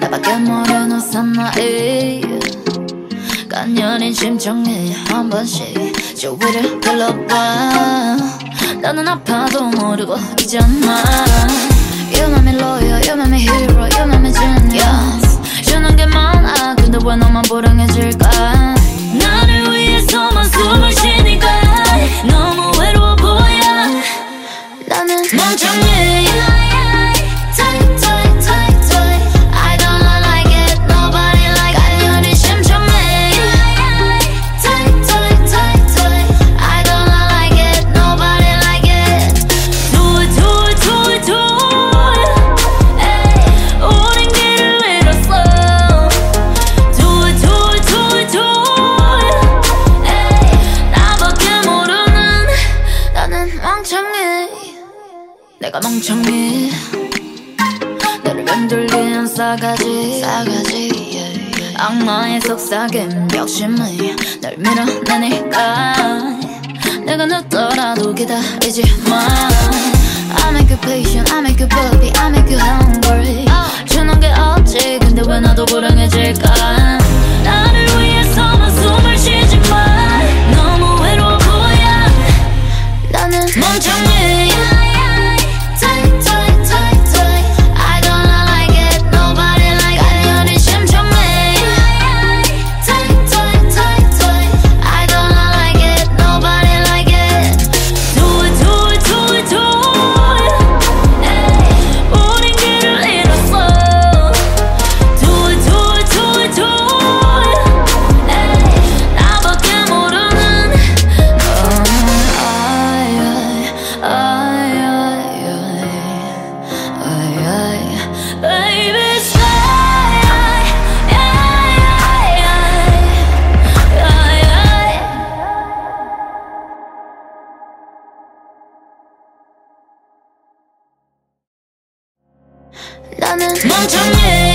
나밖에 모르는 사나이. 가녀린 심정이 한 번씩 주위를 둘러봐. 나는 아파도 모르고 있잖아 내가 멍청해. 너를 흔들리는 싸가지. 싸가지 yeah, yeah. 악마의 속삭임 욕심이 널 밀어내니까. 내가 늦더라도 기다리지 마. I make you patient, I make you puppy, I make you hungry. 주는 게 없지 근데 왜 나도 불행해질까? 나를 위해서만 숨을 쉬지 마. 너무 외로워 보여 나는 멍청해 나는 멍청해